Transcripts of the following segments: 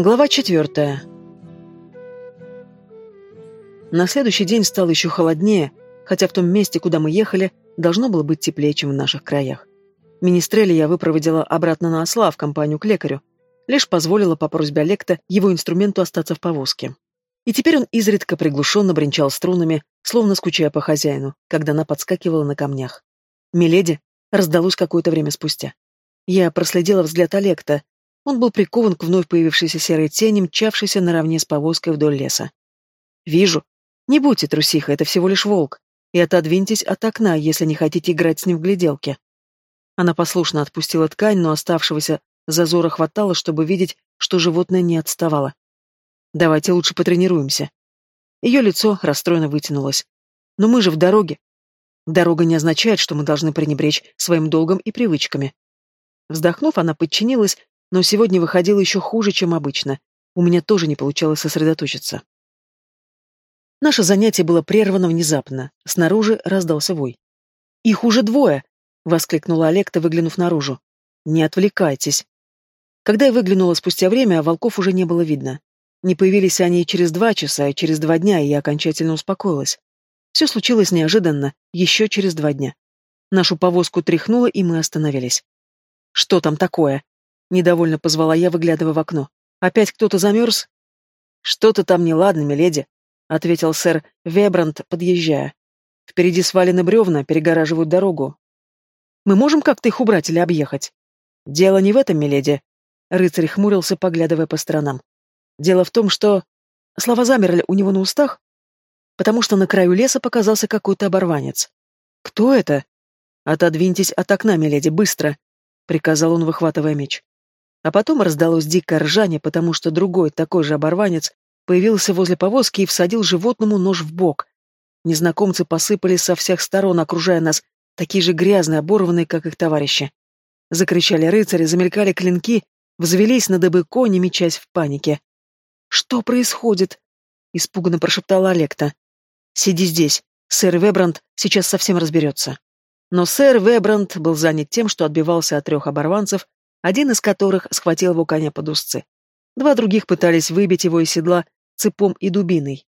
Глава четвертая. На следующий день стало еще холоднее, хотя в том месте, куда мы ехали, должно было быть теплее, чем в наших краях. Министрели я выпроводила обратно на осла в компанию к лекарю, лишь позволила по просьбе Олекта его инструменту остаться в повозке. И теперь он изредка приглушенно бренчал струнами, словно скучая по хозяину, когда она подскакивала на камнях. «Миледи!» раздалось какое-то время спустя. Я проследила взгляд Олекта, он был прикован к вновь появившейся серой тени, мчавшейся наравне с повозкой вдоль леса. «Вижу. Не будьте трусиха, это всего лишь волк. И отодвиньтесь от окна, если не хотите играть с ним в гляделки». Она послушно отпустила ткань, но оставшегося зазора хватало, чтобы видеть, что животное не отставало. «Давайте лучше потренируемся». Ее лицо расстроенно вытянулось. «Но мы же в дороге. Дорога не означает, что мы должны пренебречь своим долгом и привычками». Вздохнув, она подчинилась, но сегодня выходило еще хуже, чем обычно. У меня тоже не получалось сосредоточиться. Наше занятие было прервано внезапно. Снаружи раздался вой. «Их уже двое!» — воскликнула Олекта, выглянув наружу. «Не отвлекайтесь!» Когда я выглянула спустя время, волков уже не было видно. Не появились они и через два часа, и через два дня, и я окончательно успокоилась. Все случилось неожиданно, еще через два дня. Нашу повозку тряхнуло, и мы остановились. «Что там такое?» Недовольно позвала я, выглядывая в окно. «Опять кто-то замерз?» «Что-то там неладно, миледи», — ответил сэр Вебранд, подъезжая. «Впереди свалены бревна, перегораживают дорогу. Мы можем как-то их убрать или объехать?» «Дело не в этом, миледи», — рыцарь хмурился, поглядывая по сторонам. «Дело в том, что...» Слова замерли у него на устах, потому что на краю леса показался какой-то оборванец. «Кто это?» «Отодвиньтесь от окна, миледи, быстро», — приказал он, выхватывая меч. А потом раздалось дикое ржание, потому что другой, такой же оборванец, появился возле повозки и всадил животному нож в бок. Незнакомцы посыпались со всех сторон, окружая нас, такие же грязные, оборванные, как их товарищи. Закричали рыцари, замелькали клинки, взвелись на дыбы кони, мечась в панике. «Что происходит?» — испуганно прошептала Олекта. «Сиди здесь. Сэр Вебранд сейчас совсем разберется». Но сэр Вебранд был занят тем, что отбивался от трех оборванцев, один из которых схватил его коня под узцы. Два других пытались выбить его из седла цепом и дубиной.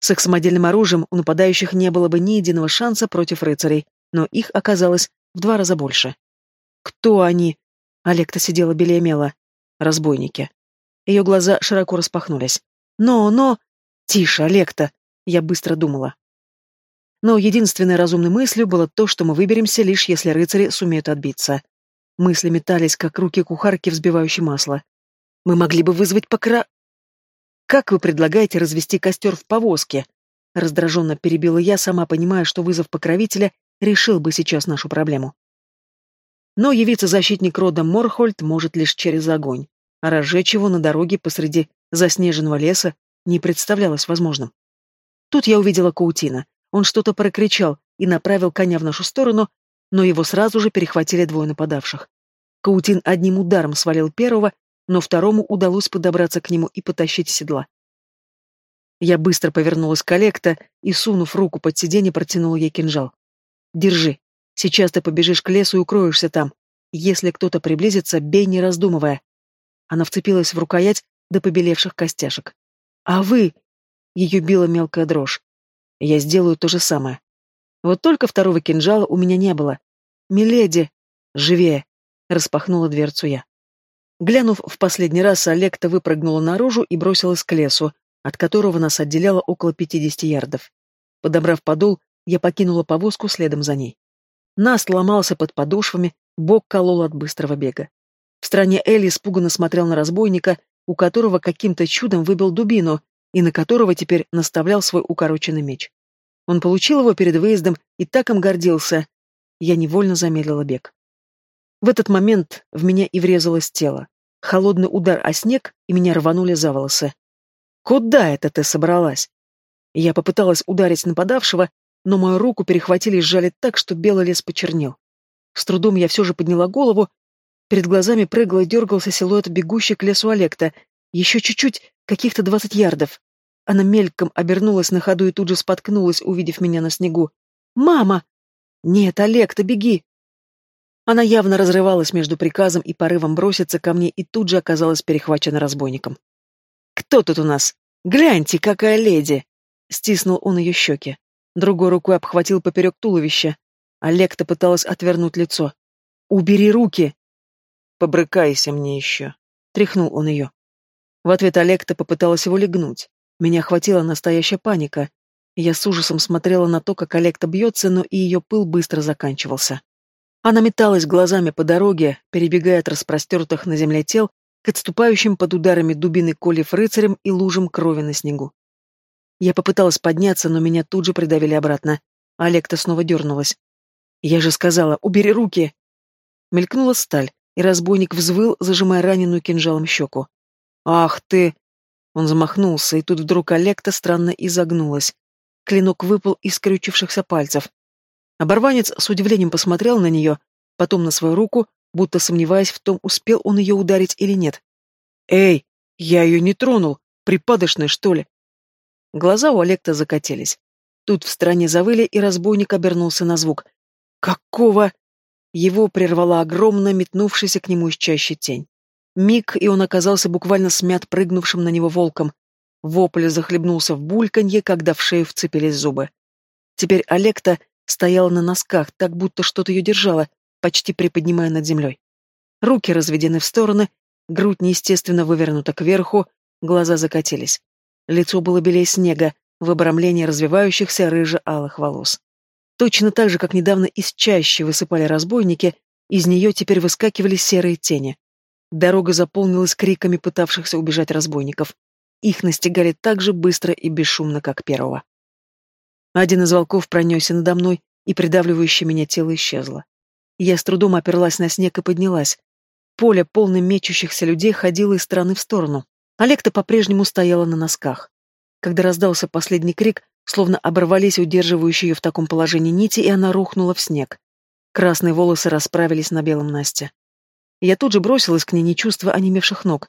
С их самодельным оружием у нападающих не было бы ни единого шанса против рыцарей, но их оказалось в два раза больше. «Кто они?» Олекта сидела белее мела. «Разбойники». Ее глаза широко распахнулись. «Но, но...» «Тише, Олекта!» Я быстро думала. Но единственной разумной мыслью было то, что мы выберемся, лишь если рыцари сумеют отбиться. Мысли метались, как руки кухарки, взбивающей масло. Мы могли бы вызвать покра... «Как вы предлагаете развести костер в повозке?» Раздраженно перебила я, сама понимая, что вызов покровителя решил бы сейчас нашу проблему. Но явиться защитник рода Морхольд может лишь через огонь, а разжечь его на дороге посреди заснеженного леса не представлялось возможным. Тут я увидела Каутина. Он что-то прокричал и направил коня в нашу сторону, но его сразу же перехватили двое нападавших. Каутин одним ударом свалил первого, но второму удалось подобраться к нему и потащить седла. Я быстро повернулась к Олекта и, сунув руку под сиденье, протянула ей кинжал. «Держи. Сейчас ты побежишь к лесу и укроешься там. Если кто-то приблизится, бей, не раздумывая». Она вцепилась в рукоять до побелевших костяшек. «А вы?» Ее била мелкая дрожь. «Я сделаю то же самое». Вот только второго кинжала у меня не было. «Миледи!» «Живее!» Распахнула дверцу я. Глянув в последний раз, Олекта выпрыгнула наружу и бросилась к лесу, от которого нас отделяло около пятидесяти ярдов. Подобрав подол, я покинула повозку следом за ней. Наст ломался под подошвами, бок колол от быстрого бега. В стране Элли испуганно смотрел на разбойника, у которого каким-то чудом выбил дубину, и на которого теперь наставлял свой укороченный меч. Он получил его перед выездом и так им гордился. Я невольно замедлила бег. В этот момент в меня и врезалось тело. Холодный удар о снег, и меня рванули за волосы. «Куда это ты собралась?» Я попыталась ударить нападавшего, но мою руку перехватили и сжали так, что белый лес почернел. С трудом я все же подняла голову. Перед глазами прыгал и дергался силуэт бегущий к лесу Олекта. Еще чуть-чуть, каких-то двадцать ярдов. Она мельком обернулась на ходу и тут же споткнулась, увидев меня на снегу. «Мама!» «Нет, Олег, ты беги!» Она явно разрывалась между приказом и порывом броситься ко мне и тут же оказалась перехвачена разбойником. «Кто тут у нас? Гляньте, какая леди!» Стиснул он ее щеки. Другой рукой обхватил поперек туловища. Олег-то пыталась отвернуть лицо. «Убери руки!» «Побрыкайся мне еще!» Тряхнул он ее. В ответ Олег-то попыталась его легнуть. Меня охватила настоящая паника. Я с ужасом смотрела на то, как Олекта бьется, но и ее пыл быстро заканчивался. Она металась глазами по дороге, перебегая от распростертых на земле тел к отступающим под ударами дубины колев рыцарям и лужам крови на снегу. Я попыталась подняться, но меня тут же придавили обратно. Олекта снова дернулась. «Я же сказала, убери руки!» Мелькнула сталь, и разбойник взвыл, зажимая раненую кинжалом щеку. «Ах ты!» Он замахнулся, и тут вдруг Олекта странно изогнулась. Клинок выпал из скрючившихся пальцев. Оборванец с удивлением посмотрел на нее, потом на свою руку, будто сомневаясь в том, успел он ее ударить или нет. «Эй, я ее не тронул! Припадочный, что ли?» Глаза у Олекта закатились. Тут в стороне завыли, и разбойник обернулся на звук. «Какого?» Его прервала огромно метнувшаяся к нему из чащи тень. Миг, и он оказался буквально смят прыгнувшим на него волком. Вопль захлебнулся в бульканье, когда в шею вцепились зубы. Теперь Олекта стояла на носках, так будто что-то ее держало, почти приподнимая над землей. Руки разведены в стороны, грудь неестественно вывернута кверху, глаза закатились. Лицо было белее снега, в обрамлении развивающихся рыже-алых волос. Точно так же, как недавно из чащи высыпали разбойники, из нее теперь выскакивали серые тени. Дорога заполнилась криками пытавшихся убежать разбойников. Их настигали так же быстро и бесшумно, как первого. Один из волков пронесся надо мной, и придавливающее меня тело исчезло. Я с трудом оперлась на снег и поднялась. Поле, полное мечущихся людей, ходило из стороны в сторону. Олег-то по-прежнему стояла на носках. Когда раздался последний крик, словно оборвались удерживающие ее в таком положении нити, и она рухнула в снег. Красные волосы расправились на белом Насте. Я тут же бросилась к ней, не чувствуя онемевших ног.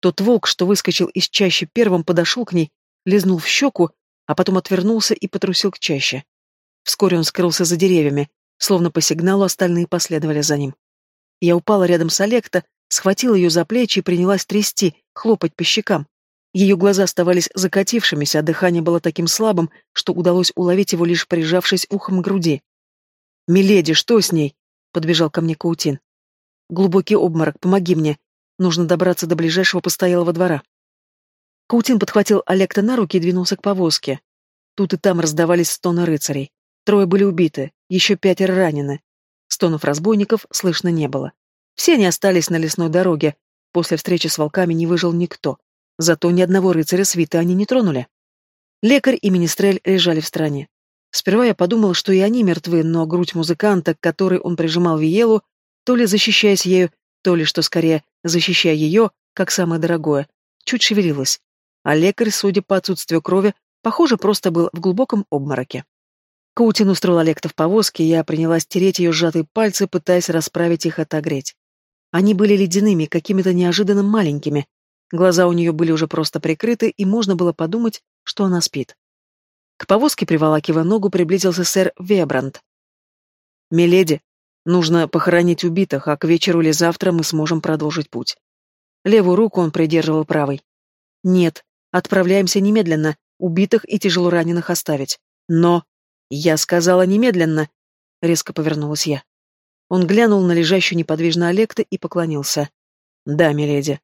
Тот волк, что выскочил из чащи первым, подошел к ней, лизнул в щеку, а потом отвернулся и потрусил к чаще. Вскоре он скрылся за деревьями, словно по сигналу остальные последовали за ним. Я упала рядом с Олекта, схватила ее за плечи и принялась трясти, хлопать по щекам. Ее глаза оставались закатившимися, а дыхание было таким слабым, что удалось уловить его, лишь прижавшись ухом к груди. «Миледи, что с ней?» — подбежал ко мне Каутин. Глубокий обморок, помоги мне. Нужно добраться до ближайшего постоялого двора. Каутин подхватил Олекта на руки и двинулся к повозке. Тут и там раздавались стоны рыцарей. Трое были убиты, еще пятеро ранены. Стонов разбойников слышно не было. Все они остались на лесной дороге. После встречи с волками не выжил никто. Зато ни одного рыцаря свита они не тронули. Лекарь и министрель лежали в стороне. Сперва я подумал, что и они мертвы, но грудь музыканта, к которой он прижимал Виелу, то ли защищаясь ею, то ли, что скорее, защищая ее, как самое дорогое, чуть шевелилась. А лекарь, судя по отсутствию крови, похоже, просто был в глубоком обмороке. Каутин устроил Олекта в повозке, я принялась тереть ее сжатые пальцы, пытаясь расправить их отогреть. Они были ледяными, какими-то неожиданно маленькими. Глаза у нее были уже просто прикрыты, и можно было подумать, что она спит. К повозке, приволакивая ногу, приблизился сэр Вебранд. «Миледи», Нужно похоронить убитых, а к вечеру или завтра мы сможем продолжить путь. Левую руку он придерживал правой. Нет, отправляемся немедленно, убитых и тяжело раненых оставить. Но... Я сказала немедленно. Резко повернулась я. Он глянул на лежащую неподвижно Олекта и поклонился. Да, миледи.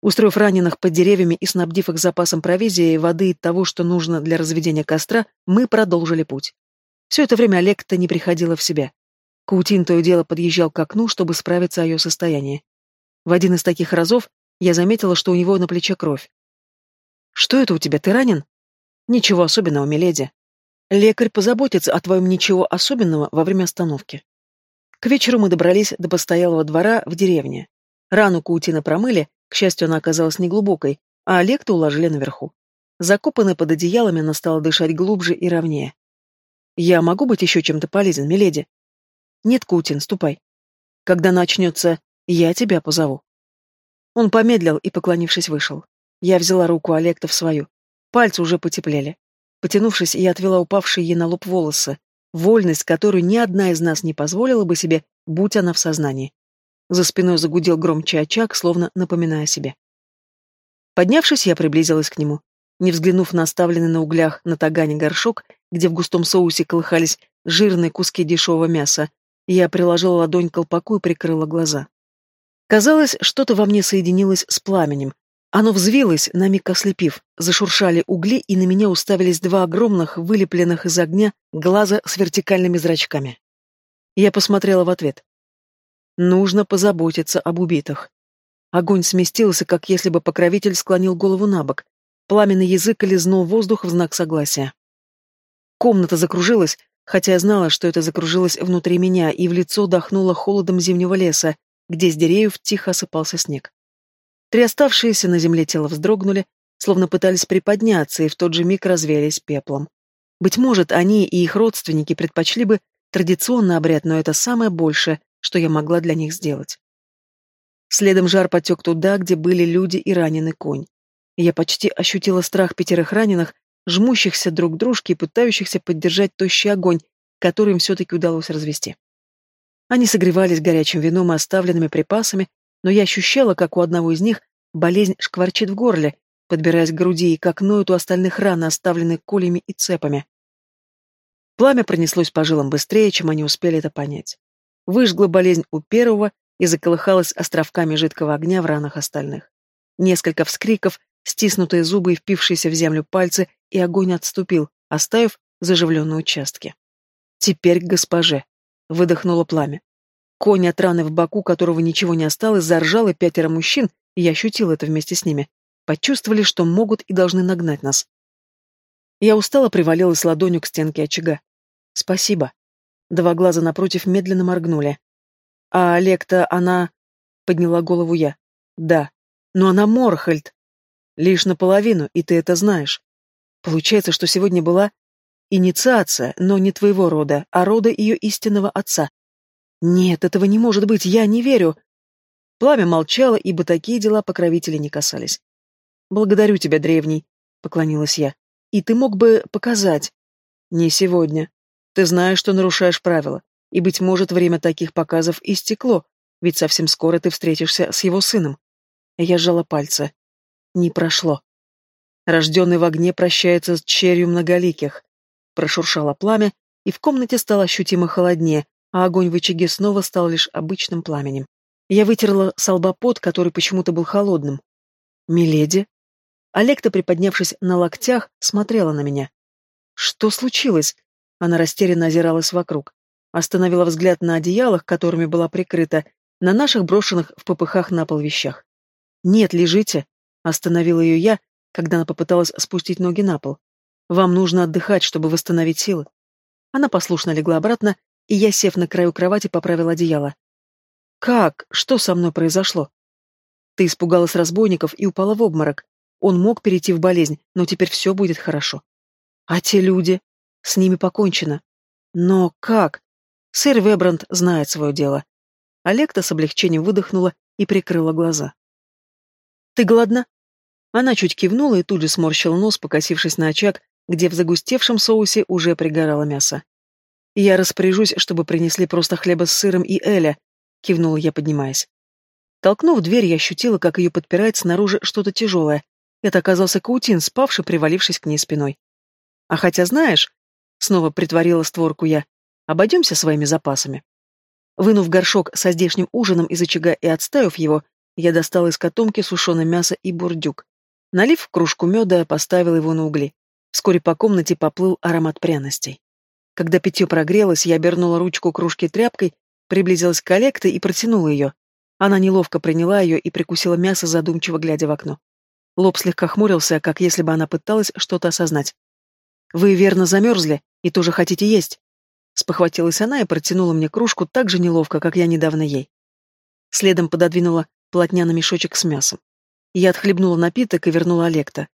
Устроив раненых под деревьями и снабдив их запасом провизии, воды и того, что нужно для разведения костра, мы продолжили путь. Все это время Олекта не приходила в себя. Каутин то и дело подъезжал к окну, чтобы справиться о ее состоянии. В один из таких разов я заметила, что у него на плече кровь. «Что это у тебя, ты ранен?» «Ничего особенного, миледи. Лекарь позаботится о твоем ничего особенного во время остановки». К вечеру мы добрались до постоялого двора в деревне. Рану Каутина промыли, к счастью, она оказалась неглубокой, а Олекта уложили наверху. Закопанная под одеялами, она стала дышать глубже и ровнее. «Я могу быть еще чем-то полезен, миледи?» Нет, Кутин, ступай. Когда начнется, я тебя позову. Он помедлил и, поклонившись, вышел. Я взяла руку Олекта в свою. Пальцы уже потеплели. Потянувшись, я отвела упавшие ей на лоб волосы. Вольность, которую ни одна из нас не позволила бы себе будь она в сознании. За спиной загудел громче очаг, словно напоминая о себе. Поднявшись, я приблизилась к нему. Не взглянув на оставленный на углях на тагане горшок, где в густом соусе колыхались жирные куски дешевого мяса, я приложила ладонь к колпаку и прикрыла глаза. Казалось, что-то во мне соединилось с пламенем. Оно взвилось, на миг ослепив, зашуршали угли, и на меня уставились два огромных, вылепленных из огня, глаза с вертикальными зрачками. Я посмотрела в ответ. Нужно позаботиться об убитых. Огонь сместился, как если бы покровитель склонил голову на бок. Пламенный язык лизнул воздух в знак согласия. Комната закружилась, хотя я знала, что это закружилось внутри меня, и в лицо дохнуло холодом зимнего леса, где с деревьев тихо осыпался снег. Три оставшиеся на земле тела вздрогнули, словно пытались приподняться, и в тот же миг развеялись пеплом. Быть может, они и их родственники предпочли бы традиционный обряд, но это самое большее, что я могла для них сделать. Следом жар потек туда, где были люди и раненый конь. Я почти ощутила страх пятерых раненых, жмущихся друг к дружке и пытающихся поддержать тощий огонь, который им все-таки удалось развести. Они согревались горячим вином и оставленными припасами, но я ощущала, как у одного из них болезнь шкварчит в горле, подбираясь к груди, и как ноют у остальных раны, оставленные колями и цепами. Пламя пронеслось по жилам быстрее, чем они успели это понять. Выжгла болезнь у первого и заколыхалась островками жидкого огня в ранах остальных. Несколько вскриков, стиснутые зубы и впившиеся в землю пальцы, и огонь отступил, оставив заживленные участки. «Теперь к госпоже», — выдохнуло пламя. Конь от раны в боку, которого ничего не осталось, заржал, и пятеро мужчин, и я ощутил это вместе с ними, почувствовали, что могут и должны нагнать нас. Я устало привалилась ладонью к стенке очага. «Спасибо». Два глаза напротив медленно моргнули. «А Олег-то она...» — подняла голову я. «Да. Но она Морхальд. Лишь наполовину, и ты это знаешь. Получается, что сегодня была инициация, но не твоего рода, а рода ее истинного отца. Нет, этого не может быть, я не верю. Пламя молчало, ибо такие дела покровителей не касались. Благодарю тебя, древний, поклонилась я. И ты мог бы показать. Не сегодня. Ты знаешь, что нарушаешь правила, и, быть может, время таких показов истекло, ведь совсем скоро ты встретишься с его сыном. Я сжала пальцы. Не прошло. Рожденный в огне прощается с черью многоликих. Прошуршало пламя, и в комнате стало ощутимо холоднее, а огонь в очаге снова стал лишь обычным пламенем. Я вытерла с который почему-то был холодным. «Миледи?» Олекта, приподнявшись на локтях, смотрела на меня. «Что случилось?» Она растерянно озиралась вокруг. Остановила взгляд на одеялах, которыми была прикрыта, на наших брошенных в попыхах на пол вещах. «Нет, лежите!» Остановила ее я, когда она попыталась спустить ноги на пол. «Вам нужно отдыхать, чтобы восстановить силы». Она послушно легла обратно, и я, сев на краю кровати, поправил одеяло. «Как? Что со мной произошло?» Ты испугалась разбойников и упала в обморок. Он мог перейти в болезнь, но теперь все будет хорошо. А те люди? С ними покончено. Но как? Сэр Вебранд знает свое дело. Олекта с облегчением выдохнула и прикрыла глаза. «Ты голодна?» Она чуть кивнула и тут же сморщила нос, покосившись на очаг, где в загустевшем соусе уже пригорало мясо. «Я распоряжусь, чтобы принесли просто хлеба с сыром и эля», — кивнула я, поднимаясь. Толкнув дверь, я ощутила, как ее подпирает снаружи что-то тяжелое. Это оказался Каутин, спавший, привалившись к ней спиной. «А хотя, знаешь...» — снова притворила створку я. «Обойдемся своими запасами». Вынув горшок со здешним ужином из очага и отставив его, я достала из котомки сушеное мясо и бурдюк. Налив в кружку меда, поставила его на угли. Вскоре по комнате поплыл аромат пряностей. Когда питье прогрелось, я обернула ручку кружки тряпкой, приблизилась к коллекте и протянула ее. Она неловко приняла ее и прикусила мясо, задумчиво глядя в окно. Лоб слегка хмурился, как если бы она пыталась что-то осознать. «Вы верно замерзли и тоже хотите есть?» Спохватилась она и протянула мне кружку так же неловко, как я недавно ей. Следом пододвинула плотняный мешочек с мясом. Я отхлебнула напиток и вернула Олекта.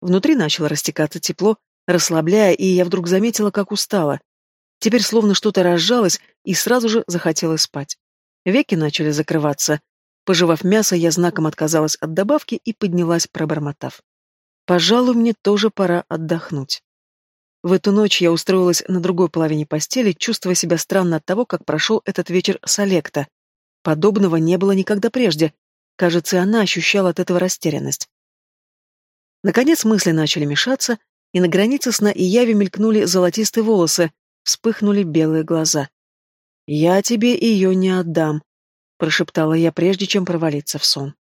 Внутри начало растекаться тепло, расслабляя, и я вдруг заметила, как устала. Теперь словно что-то разжалось, и сразу же захотелось спать. Веки начали закрываться. Пожевав мясо, я знаком отказалась от добавки и поднялась, пробормотав. «Пожалуй, мне тоже пора отдохнуть». В эту ночь я устроилась на другой половине постели, чувствуя себя странно от того, как прошел этот вечер с Олекта. Подобного не было никогда прежде. Кажется, она ощущала от этого растерянность. Наконец мысли начали мешаться, и на границе сна и яви мелькнули золотистые волосы, вспыхнули белые глаза. «Я тебе ее не отдам», — прошептала я, прежде чем провалиться в сон.